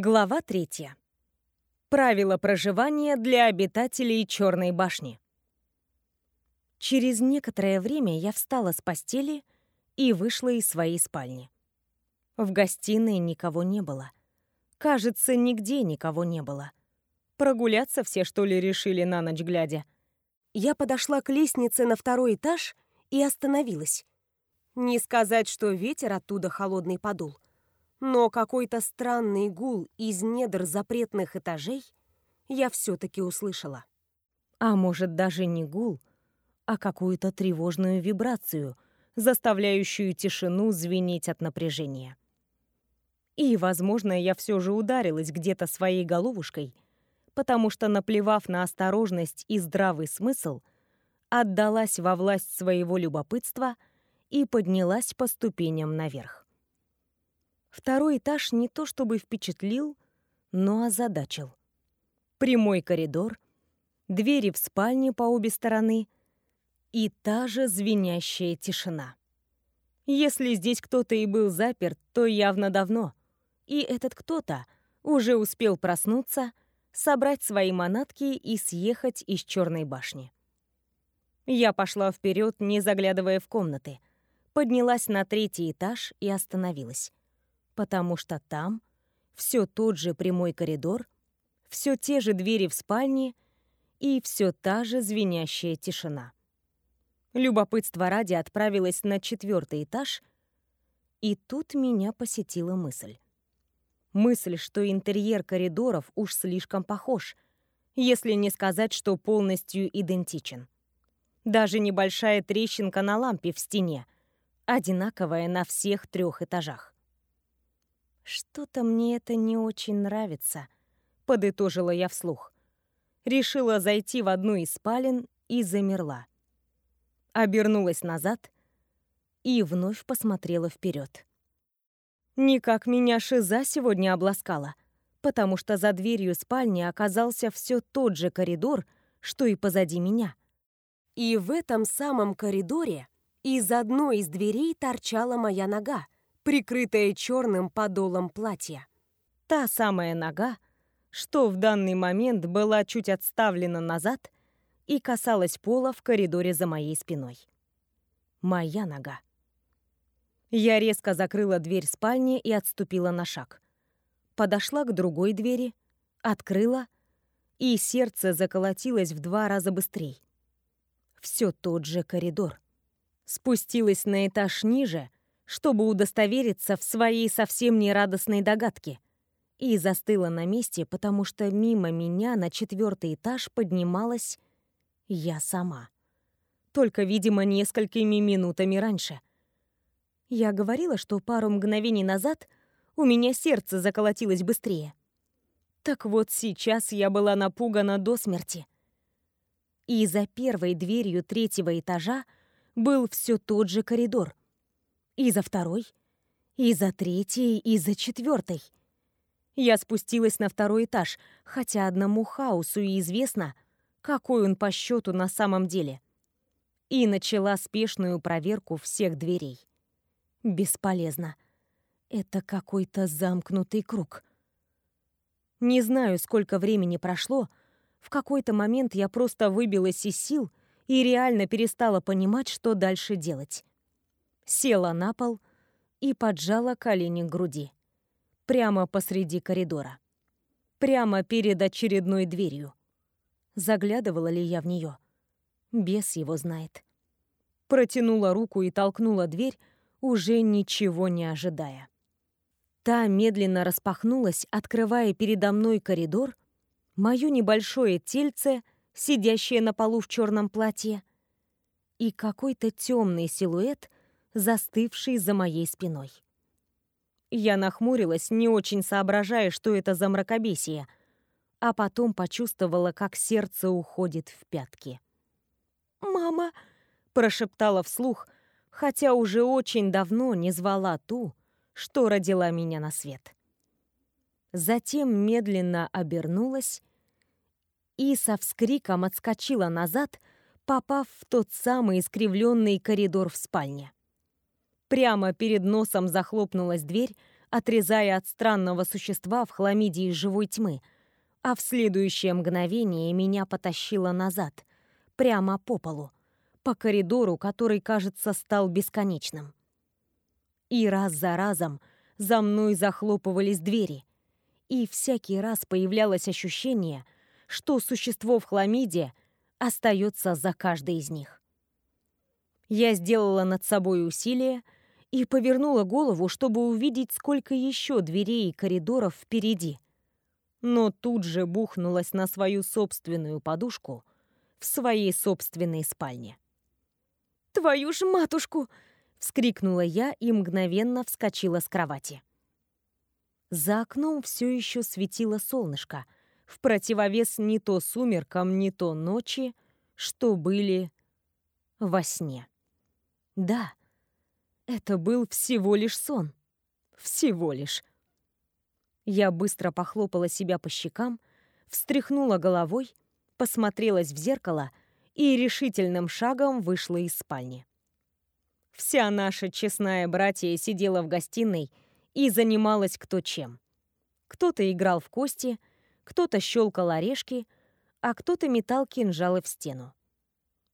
Глава третья. Правила проживания для обитателей Черной башни. Через некоторое время я встала с постели и вышла из своей спальни. В гостиной никого не было. Кажется, нигде никого не было. Прогуляться все, что ли, решили на ночь глядя. Я подошла к лестнице на второй этаж и остановилась. Не сказать, что ветер оттуда холодный подул — но какой-то странный гул из недр запретных этажей я все-таки услышала. А может, даже не гул, а какую-то тревожную вибрацию, заставляющую тишину звенеть от напряжения. И, возможно, я все же ударилась где-то своей головушкой, потому что, наплевав на осторожность и здравый смысл, отдалась во власть своего любопытства и поднялась по ступеням наверх. Второй этаж не то чтобы впечатлил, но озадачил. Прямой коридор, двери в спальне по обе стороны и та же звенящая тишина. Если здесь кто-то и был заперт, то явно давно. И этот кто-то уже успел проснуться, собрать свои манатки и съехать из черной башни. Я пошла вперед, не заглядывая в комнаты, поднялась на третий этаж и остановилась потому что там все тот же прямой коридор, все те же двери в спальне и все та же звенящая тишина. Любопытство ради отправилась на четвертый этаж, и тут меня посетила мысль. Мысль, что интерьер коридоров уж слишком похож, если не сказать, что полностью идентичен. Даже небольшая трещинка на лампе в стене, одинаковая на всех трех этажах. «Что-то мне это не очень нравится», — подытожила я вслух. Решила зайти в одну из спален и замерла. Обернулась назад и вновь посмотрела вперед. Никак меня шиза сегодня обласкала, потому что за дверью спальни оказался все тот же коридор, что и позади меня. И в этом самом коридоре из одной из дверей торчала моя нога, прикрытая черным подолом платья. Та самая нога, что в данный момент была чуть отставлена назад и касалась пола в коридоре за моей спиной. Моя нога. Я резко закрыла дверь спальни и отступила на шаг. Подошла к другой двери, открыла, и сердце заколотилось в два раза быстрее. Все тот же коридор. Спустилась на этаж ниже — чтобы удостовериться в своей совсем нерадостной догадке. И застыла на месте, потому что мимо меня на четвертый этаж поднималась я сама. Только, видимо, несколькими минутами раньше. Я говорила, что пару мгновений назад у меня сердце заколотилось быстрее. Так вот сейчас я была напугана до смерти. И за первой дверью третьего этажа был все тот же коридор — и за второй, и за третий, и за четвертый. Я спустилась на второй этаж, хотя одному хаосу и известно, какой он по счету на самом деле. И начала спешную проверку всех дверей. Бесполезно. Это какой-то замкнутый круг. Не знаю, сколько времени прошло. В какой-то момент я просто выбилась из сил и реально перестала понимать, что дальше делать села на пол и поджала колени к груди. Прямо посреди коридора. Прямо перед очередной дверью. Заглядывала ли я в нее? Бес его знает. Протянула руку и толкнула дверь, уже ничего не ожидая. Та медленно распахнулась, открывая передо мной коридор, мое небольшое тельце, сидящее на полу в черном платье, и какой-то темный силуэт — застывший за моей спиной. Я нахмурилась, не очень соображая, что это за мракобесие, а потом почувствовала, как сердце уходит в пятки. «Мама!» — прошептала вслух, хотя уже очень давно не звала ту, что родила меня на свет. Затем медленно обернулась и со вскриком отскочила назад, попав в тот самый искривленный коридор в спальне. Прямо перед носом захлопнулась дверь, отрезая от странного существа в хламиде из живой тьмы, а в следующее мгновение меня потащило назад, прямо по полу, по коридору, который, кажется, стал бесконечным. И раз за разом за мной захлопывались двери, и всякий раз появлялось ощущение, что существо в хламиде остается за каждой из них. Я сделала над собой усилие и повернула голову, чтобы увидеть, сколько еще дверей и коридоров впереди. Но тут же бухнулась на свою собственную подушку в своей собственной спальне. «Твою ж матушку!» — вскрикнула я и мгновенно вскочила с кровати. За окном все еще светило солнышко, в противовес не то сумеркам, не то ночи, что были во сне. Да, это был всего лишь сон. Всего лишь. Я быстро похлопала себя по щекам, встряхнула головой, посмотрелась в зеркало и решительным шагом вышла из спальни. Вся наша честная братья сидела в гостиной и занималась кто чем. Кто-то играл в кости, кто-то щелкал орешки, а кто-то метал кинжалы в стену.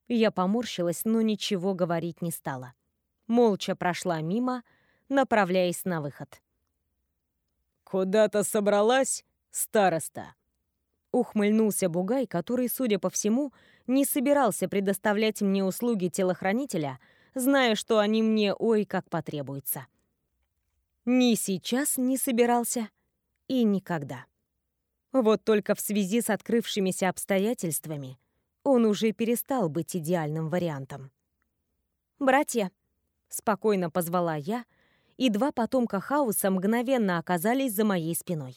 Я поморщилась, но ничего говорить не стала. Молча прошла мимо, направляясь на выход. «Куда-то собралась, староста?» Ухмыльнулся Бугай, который, судя по всему, не собирался предоставлять мне услуги телохранителя, зная, что они мне ой как потребуются. Ни сейчас не собирался и никогда. Вот только в связи с открывшимися обстоятельствами он уже перестал быть идеальным вариантом. «Братья», — спокойно позвала я, и два потомка хаоса мгновенно оказались за моей спиной.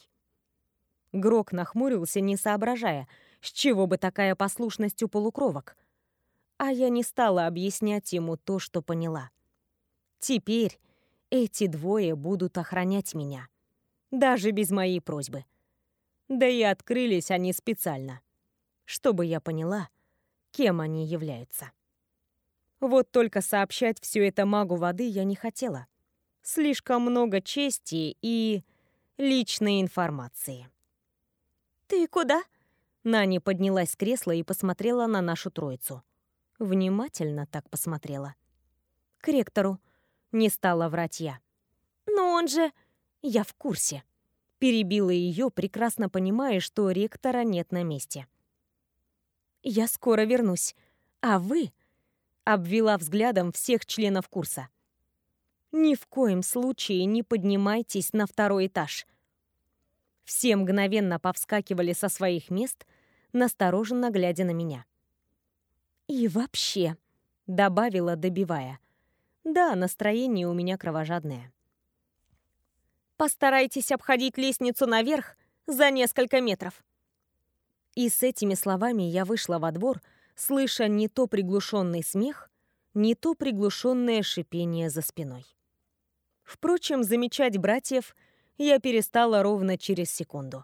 Грок нахмурился, не соображая, с чего бы такая послушность у полукровок. А я не стала объяснять ему то, что поняла. Теперь эти двое будут охранять меня. Даже без моей просьбы. Да и открылись они специально. Чтобы я поняла, кем они являются. Вот только сообщать все это магу воды я не хотела. Слишком много чести и личной информации. «Ты куда?» Нани поднялась с кресла и посмотрела на нашу троицу. Внимательно так посмотрела. «К ректору», не стала врать я. «Но он же...» «Я в курсе». Перебила ее, прекрасно понимая, что ректора нет на месте. «Я скоро вернусь. А вы...» Обвела взглядом всех членов курса. «Ни в коем случае не поднимайтесь на второй этаж». Все мгновенно повскакивали со своих мест, настороженно глядя на меня. «И вообще», — добавила, добивая, да, настроение у меня кровожадное. Постарайтесь обходить лестницу наверх за несколько метров. И с этими словами я вышла во двор, слыша не то приглушенный смех, не то приглушенное шипение за спиной. Впрочем, замечать братьев я перестала ровно через секунду.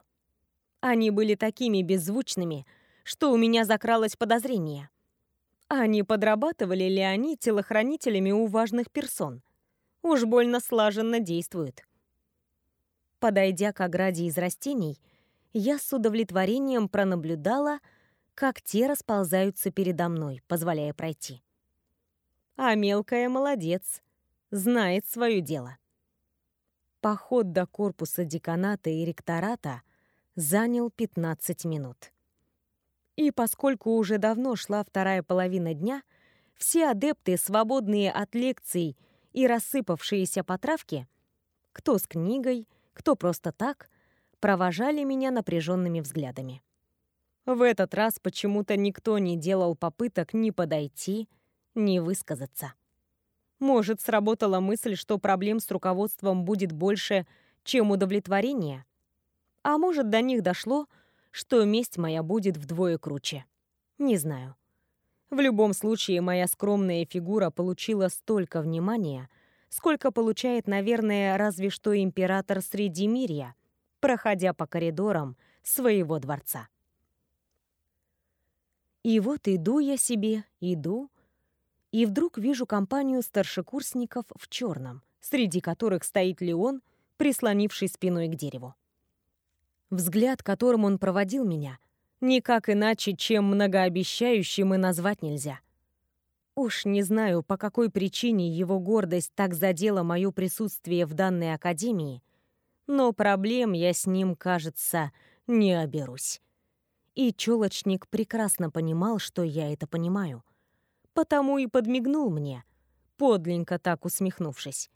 Они были такими беззвучными, что у меня закралось подозрение. А не подрабатывали ли они телохранителями у важных персон? Уж больно слаженно действуют. Подойдя к ограде из растений, я с удовлетворением пронаблюдала, как те расползаются передо мной, позволяя пройти. А мелкая молодец, знает свое дело. Поход до корпуса деканата и ректората занял 15 минут. И поскольку уже давно шла вторая половина дня, все адепты, свободные от лекций и рассыпавшиеся по травке, кто с книгой, кто просто так, провожали меня напряженными взглядами. В этот раз почему-то никто не делал попыток ни подойти, ни высказаться. Может, сработала мысль, что проблем с руководством будет больше, чем удовлетворение? А может, до них дошло, что месть моя будет вдвое круче. Не знаю. В любом случае, моя скромная фигура получила столько внимания, сколько получает, наверное, разве что император Средимирья, проходя по коридорам своего дворца. И вот иду я себе, иду, и вдруг вижу компанию старшекурсников в черном, среди которых стоит Леон, прислонившись спиной к дереву. Взгляд, которым он проводил меня, никак иначе, чем многообещающим и назвать нельзя. Уж не знаю, по какой причине его гордость так задела мое присутствие в данной академии, но проблем я с ним, кажется, не оберусь. И челочник прекрасно понимал, что я это понимаю. Потому и подмигнул мне, подленько так усмехнувшись.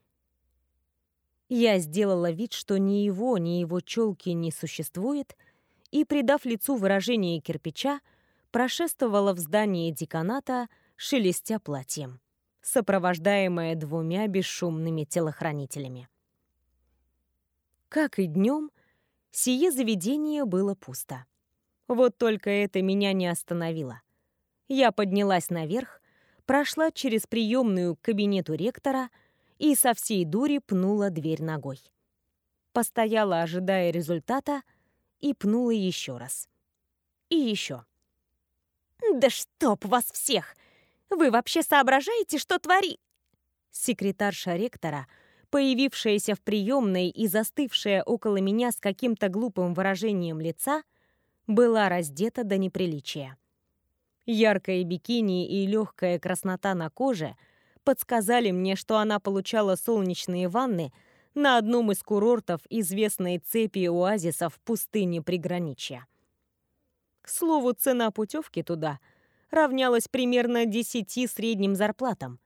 Я сделала вид, что ни его, ни его челки не существует, и, придав лицу выражение кирпича, прошествовала в здание деканата, шелестя платьем, сопровождаемая двумя бесшумными телохранителями. Как и днем, сие заведение было пусто. Вот только это меня не остановило. Я поднялась наверх, прошла через приемную к кабинету ректора — и со всей дури пнула дверь ногой. Постояла, ожидая результата, и пнула еще раз. И еще. «Да чтоб вас всех! Вы вообще соображаете, что твори...» Секретарша ректора, появившаяся в приемной и застывшая около меня с каким-то глупым выражением лица, была раздета до неприличия. Яркое бикини и легкая краснота на коже — подсказали мне, что она получала солнечные ванны на одном из курортов известной цепи оазисов в пустыне приграничья. К слову, цена путевки туда равнялась примерно 10 средним зарплатам.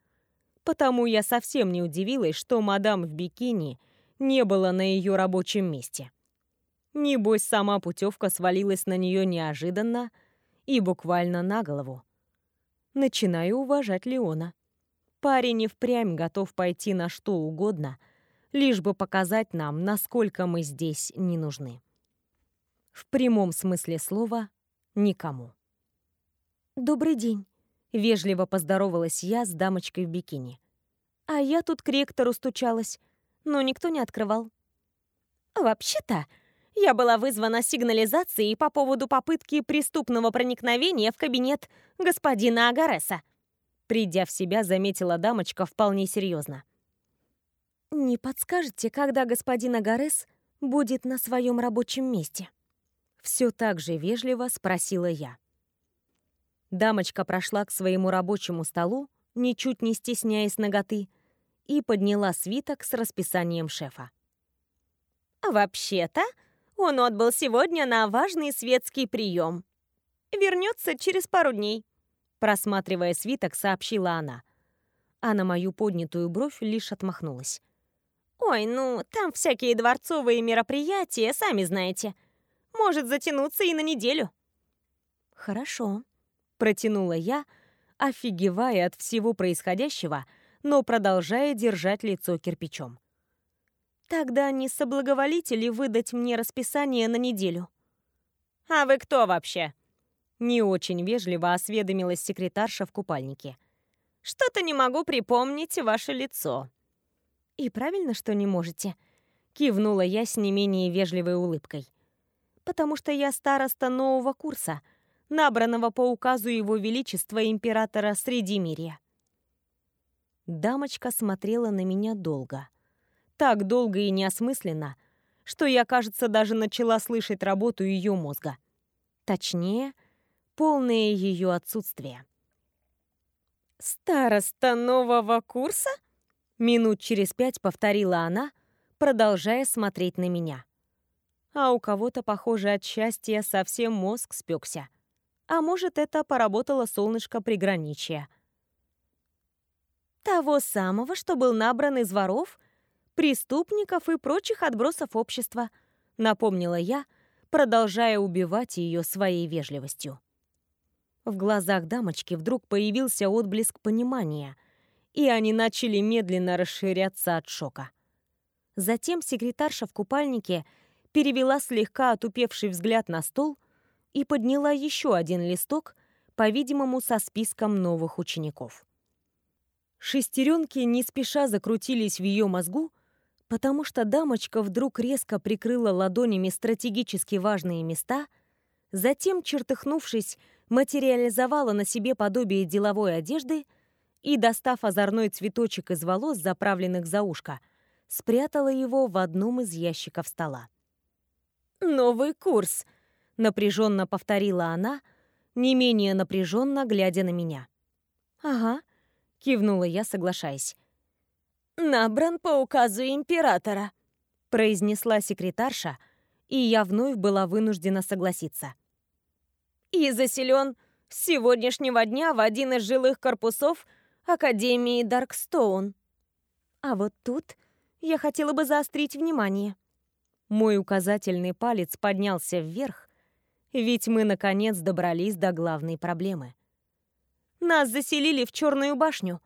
Потому я совсем не удивилась, что мадам в бикини не было на ее рабочем месте. Небось, сама путевка свалилась на нее неожиданно и буквально на голову. Начинаю уважать Леона. Парень и впрямь готов пойти на что угодно, лишь бы показать нам, насколько мы здесь не нужны. В прямом смысле слова никому. «Добрый день», — вежливо поздоровалась я с дамочкой в бикини. «А я тут к ректору стучалась, но никто не открывал». «Вообще-то, я была вызвана сигнализацией по поводу попытки преступного проникновения в кабинет господина Агареса», Придя в себя, заметила дамочка вполне серьезно. «Не подскажете, когда господин Агарес будет на своем рабочем месте?» Все так же вежливо спросила я. Дамочка прошла к своему рабочему столу, ничуть не стесняясь ноготы, и подняла свиток с расписанием шефа. «Вообще-то, он отбыл сегодня на важный светский прием. Вернется через пару дней. Просматривая свиток, сообщила она. А на мою поднятую бровь лишь отмахнулась. «Ой, ну, там всякие дворцовые мероприятия, сами знаете. Может затянуться и на неделю». «Хорошо», — протянула я, офигевая от всего происходящего, но продолжая держать лицо кирпичом. «Тогда не соблаговолите ли выдать мне расписание на неделю?» «А вы кто вообще?» Не очень вежливо осведомилась секретарша в купальнике. «Что-то не могу припомнить ваше лицо». «И правильно, что не можете», — кивнула я с не менее вежливой улыбкой. «Потому что я староста нового курса, набранного по указу Его Величества императора Средимирия». Дамочка смотрела на меня долго. Так долго и неосмысленно, что я, кажется, даже начала слышать работу ее мозга. Точнее, полное ее отсутствие. «Староста нового курса?» Минут через пять повторила она, продолжая смотреть на меня. А у кого-то, похоже, от счастья совсем мозг спекся. А может, это поработало солнышко приграничья. Того самого, что был набран из воров, преступников и прочих отбросов общества, напомнила я, продолжая убивать ее своей вежливостью. В глазах дамочки вдруг появился отблеск понимания, и они начали медленно расширяться от шока. Затем секретарша в купальнике перевела слегка отупевший взгляд на стол и подняла еще один листок, по-видимому, со списком новых учеников. Шестеренки не спеша закрутились в ее мозгу, потому что дамочка вдруг резко прикрыла ладонями стратегически важные места, затем, чертыхнувшись, материализовала на себе подобие деловой одежды и, достав озорной цветочек из волос, заправленных за ушко, спрятала его в одном из ящиков стола. «Новый курс», — напряженно повторила она, не менее напряженно глядя на меня. «Ага», — кивнула я, соглашаясь. «Набран по указу императора», — произнесла секретарша, и я вновь была вынуждена согласиться. «И заселен с сегодняшнего дня в один из жилых корпусов Академии Даркстоун». А вот тут я хотела бы заострить внимание. Мой указательный палец поднялся вверх, ведь мы, наконец, добрались до главной проблемы. Нас заселили в Черную башню,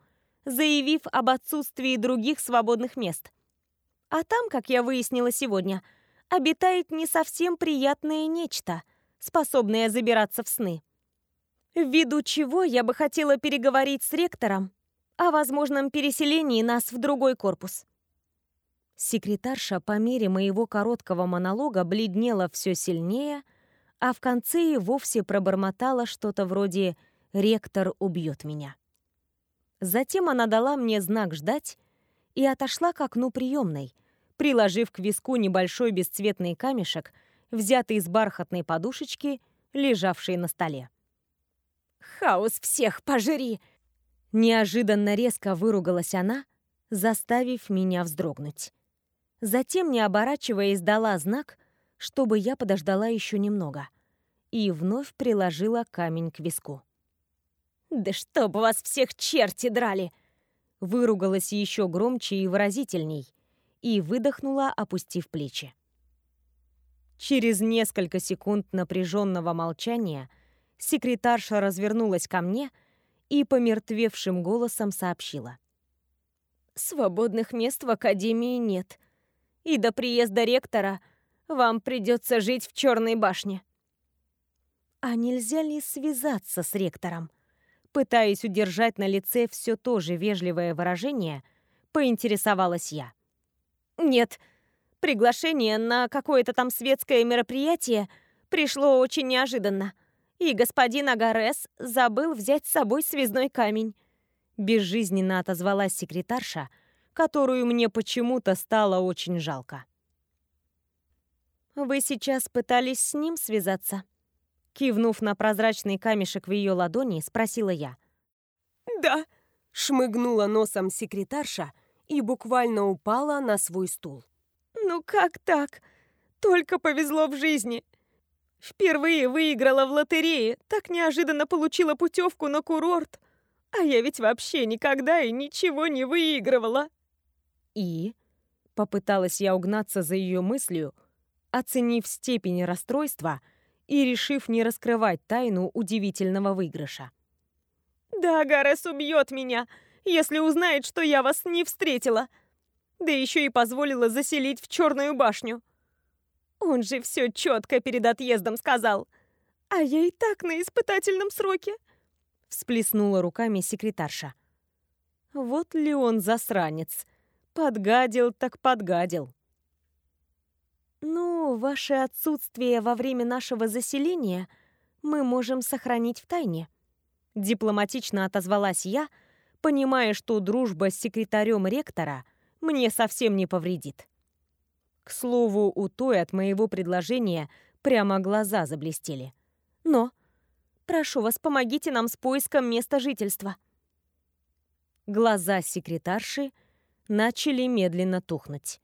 заявив об отсутствии других свободных мест. А там, как я выяснила сегодня, обитает не совсем приятное нечто, способное забираться в сны. Ввиду чего я бы хотела переговорить с ректором о возможном переселении нас в другой корпус. Секретарша по мере моего короткого монолога бледнела все сильнее, а в конце и вовсе пробормотала что-то вроде «ректор убьет меня». Затем она дала мне знак «ждать» и отошла к окну приемной, приложив к виску небольшой бесцветный камешек, взятый из бархатной подушечки, лежавшей на столе. «Хаос всех пожри!» Неожиданно резко выругалась она, заставив меня вздрогнуть. Затем, не оборачиваясь, дала знак, чтобы я подождала еще немного, и вновь приложила камень к виску. «Да чтоб вас всех черти драли!» Выругалась еще громче и выразительней, и выдохнула, опустив плечи. Через несколько секунд напряженного молчания секретарша развернулась ко мне — и помертвевшим голосом сообщила. «Свободных мест в академии нет. И до приезда ректора вам придется жить в Черной башне». «А нельзя ли связаться с ректором?» Пытаясь удержать на лице все то же вежливое выражение, поинтересовалась я. «Нет, приглашение на какое-то там светское мероприятие пришло очень неожиданно и господин Агарес забыл взять с собой связной камень. Безжизненно отозвалась секретарша, которую мне почему-то стало очень жалко. «Вы сейчас пытались с ним связаться?» Кивнув на прозрачный камешек в ее ладони, спросила я. «Да», — шмыгнула носом секретарша и буквально упала на свой стул. «Ну как так? Только повезло в жизни. Впервые выиграла в лотерее, так неожиданно получила путевку на курорт. А я ведь вообще никогда и ничего не выигрывала. И? Попыталась я угнаться за ее мыслью, оценив степень расстройства и решив не раскрывать тайну удивительного выигрыша. «Да, Гарес убьет меня, если узнает, что я вас не встретила. Да еще и позволила заселить в Черную башню. Он же все четко перед отъездом сказал. А я и так на испытательном сроке. Всплеснула руками секретарша. Вот ли он засранец. Подгадил так подгадил. Ну, ваше отсутствие во время нашего заселения мы можем сохранить в тайне. Дипломатично отозвалась я, понимая, что дружба с секретарем ректора мне совсем не повредит. К слову, у той от моего предложения прямо глаза заблестели. Но, прошу вас, помогите нам с поиском места жительства. Глаза секретарши начали медленно тухнуть.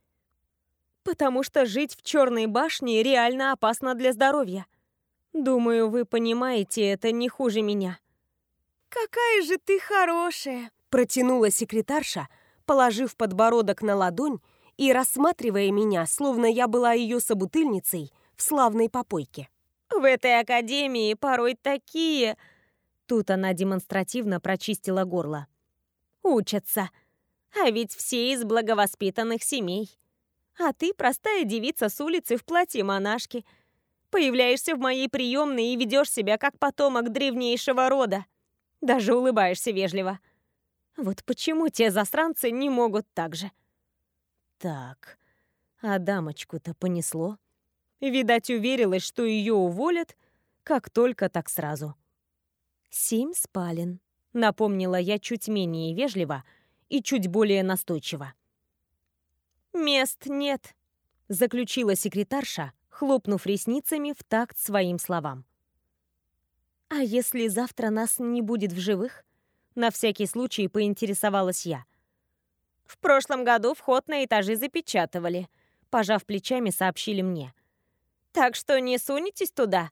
Потому что жить в Черной башне реально опасно для здоровья. Думаю, вы понимаете это не хуже меня. «Какая же ты хорошая!» Протянула секретарша, положив подбородок на ладонь и рассматривая меня, словно я была ее собутыльницей в славной попойке. «В этой академии порой такие...» Тут она демонстративно прочистила горло. «Учатся. А ведь все из благовоспитанных семей. А ты простая девица с улицы в платье монашки. Появляешься в моей приемной и ведешь себя как потомок древнейшего рода. Даже улыбаешься вежливо. Вот почему те засранцы не могут так же?» Так, а дамочку-то понесло. Видать, уверилась, что ее уволят, как только так сразу. «Семь спален», — напомнила я чуть менее вежливо и чуть более настойчиво. «Мест нет», — заключила секретарша, хлопнув ресницами в такт своим словам. «А если завтра нас не будет в живых?» На всякий случай поинтересовалась я. «В прошлом году вход на этажи запечатывали», — пожав плечами, сообщили мне. «Так что не сунетесь туда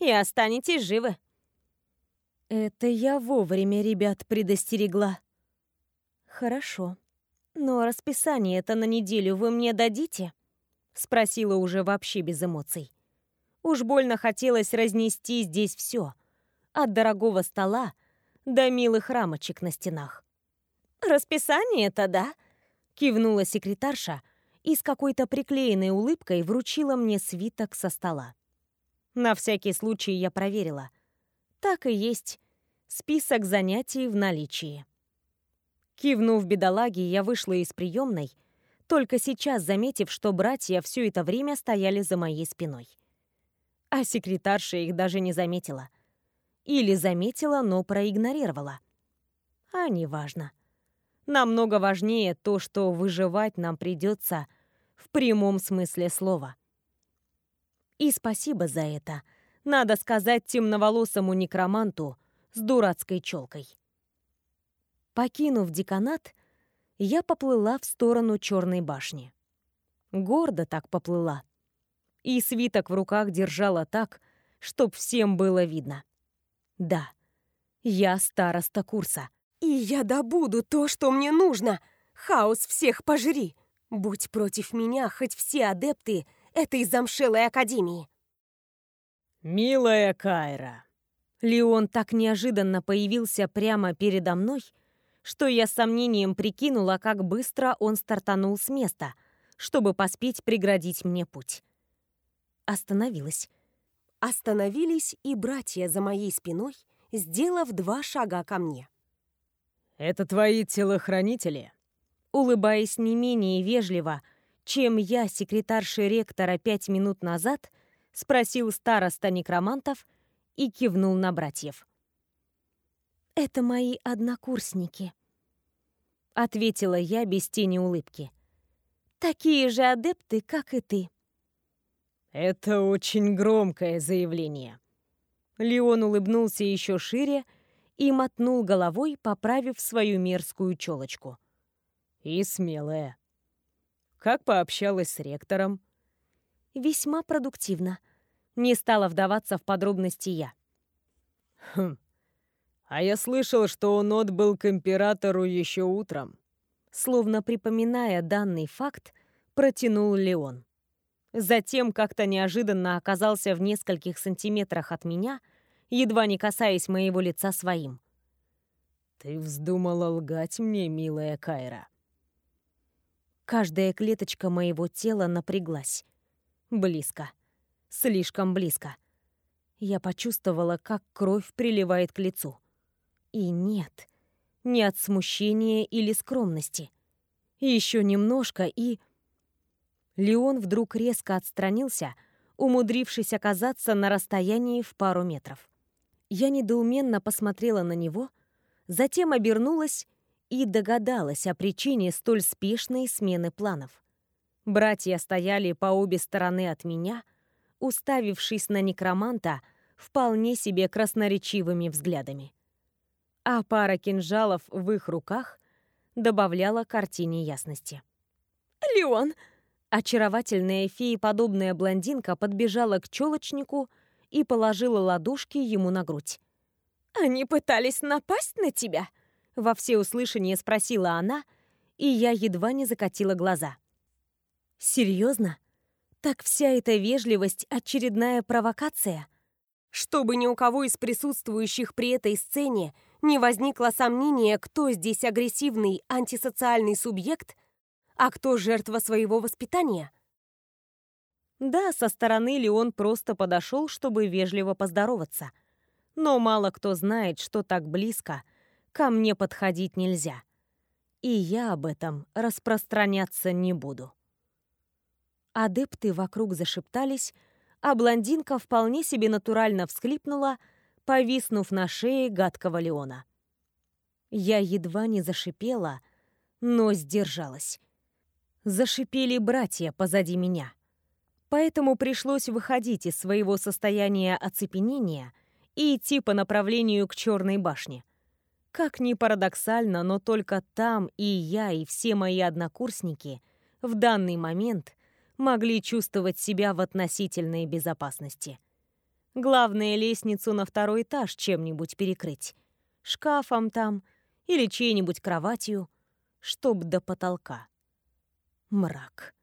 и останетесь живы». Это я вовремя ребят предостерегла. Хорошо. Но расписание это на неделю вы мне дадите? Спросила уже вообще без эмоций. Уж больно хотелось разнести здесь все. От дорогого стола до милых рамочек на стенах. «Расписание-то да?» — кивнула секретарша и с какой-то приклеенной улыбкой вручила мне свиток со стола. На всякий случай я проверила — так и есть. Список занятий в наличии. Кивнув бедолаге, я вышла из приемной, только сейчас заметив, что братья все это время стояли за моей спиной. А секретарша их даже не заметила. Или заметила, но проигнорировала. А неважно. Намного важнее то, что выживать нам придется в прямом смысле слова. И спасибо за это — надо сказать темноволосому некроманту с дурацкой челкой. Покинув деканат, я поплыла в сторону Черной башни. Гордо так поплыла. И свиток в руках держала так, чтоб всем было видно. Да, я староста курса. И я добуду то, что мне нужно. Хаос всех пожри. Будь против меня хоть все адепты этой замшелой академии. «Милая Кайра!» Леон так неожиданно появился прямо передо мной, что я с сомнением прикинула, как быстро он стартанул с места, чтобы поспеть преградить мне путь. Остановилась. Остановились и братья за моей спиной, сделав два шага ко мне. «Это твои телохранители?» Улыбаясь не менее вежливо, чем я, секретарша ректора, пять минут назад, — спросил староста некромантов и кивнул на братьев. «Это мои однокурсники», — ответила я без тени улыбки. «Такие же адепты, как и ты». «Это очень громкое заявление». Леон улыбнулся еще шире и мотнул головой, поправив свою мерзкую челочку. «И смелое. Как пообщалась с ректором?» весьма продуктивно. Не стала вдаваться в подробности я. Хм. А я слышал, что он отбыл к императору еще утром. Словно припоминая данный факт, протянул Леон. Затем как-то неожиданно оказался в нескольких сантиметрах от меня, едва не касаясь моего лица своим. «Ты вздумала лгать мне, милая Кайра?» Каждая клеточка моего тела напряглась. Близко. Слишком близко. Я почувствовала, как кровь приливает к лицу. И нет, не от смущения или скромности. Еще немножко и... Леон вдруг резко отстранился, умудрившись оказаться на расстоянии в пару метров. Я недоуменно посмотрела на него, затем обернулась и догадалась о причине столь спешной смены планов. Братья стояли по обе стороны от меня, уставившись на некроманта вполне себе красноречивыми взглядами. А пара кинжалов в их руках добавляла картине ясности. «Леон!» Очаровательная фееподобная блондинка подбежала к челочнику и положила ладошки ему на грудь. «Они пытались напасть на тебя?» Во всеуслышание спросила она, и я едва не закатила глаза. Серьезно? Так вся эта вежливость — очередная провокация? Чтобы ни у кого из присутствующих при этой сцене не возникло сомнения, кто здесь агрессивный антисоциальный субъект, а кто жертва своего воспитания? Да, со стороны Леон просто подошел, чтобы вежливо поздороваться. Но мало кто знает, что так близко ко мне подходить нельзя. И я об этом распространяться не буду. Адепты вокруг зашептались, а блондинка вполне себе натурально всхлипнула, повиснув на шее гадкого Леона. Я едва не зашипела, но сдержалась. Зашипели братья позади меня. Поэтому пришлось выходить из своего состояния оцепенения и идти по направлению к Черной башне. Как ни парадоксально, но только там и я, и все мои однокурсники в данный момент могли чувствовать себя в относительной безопасности. Главное, лестницу на второй этаж чем-нибудь перекрыть. Шкафом там или чьей-нибудь кроватью, чтоб до потолка. Мрак.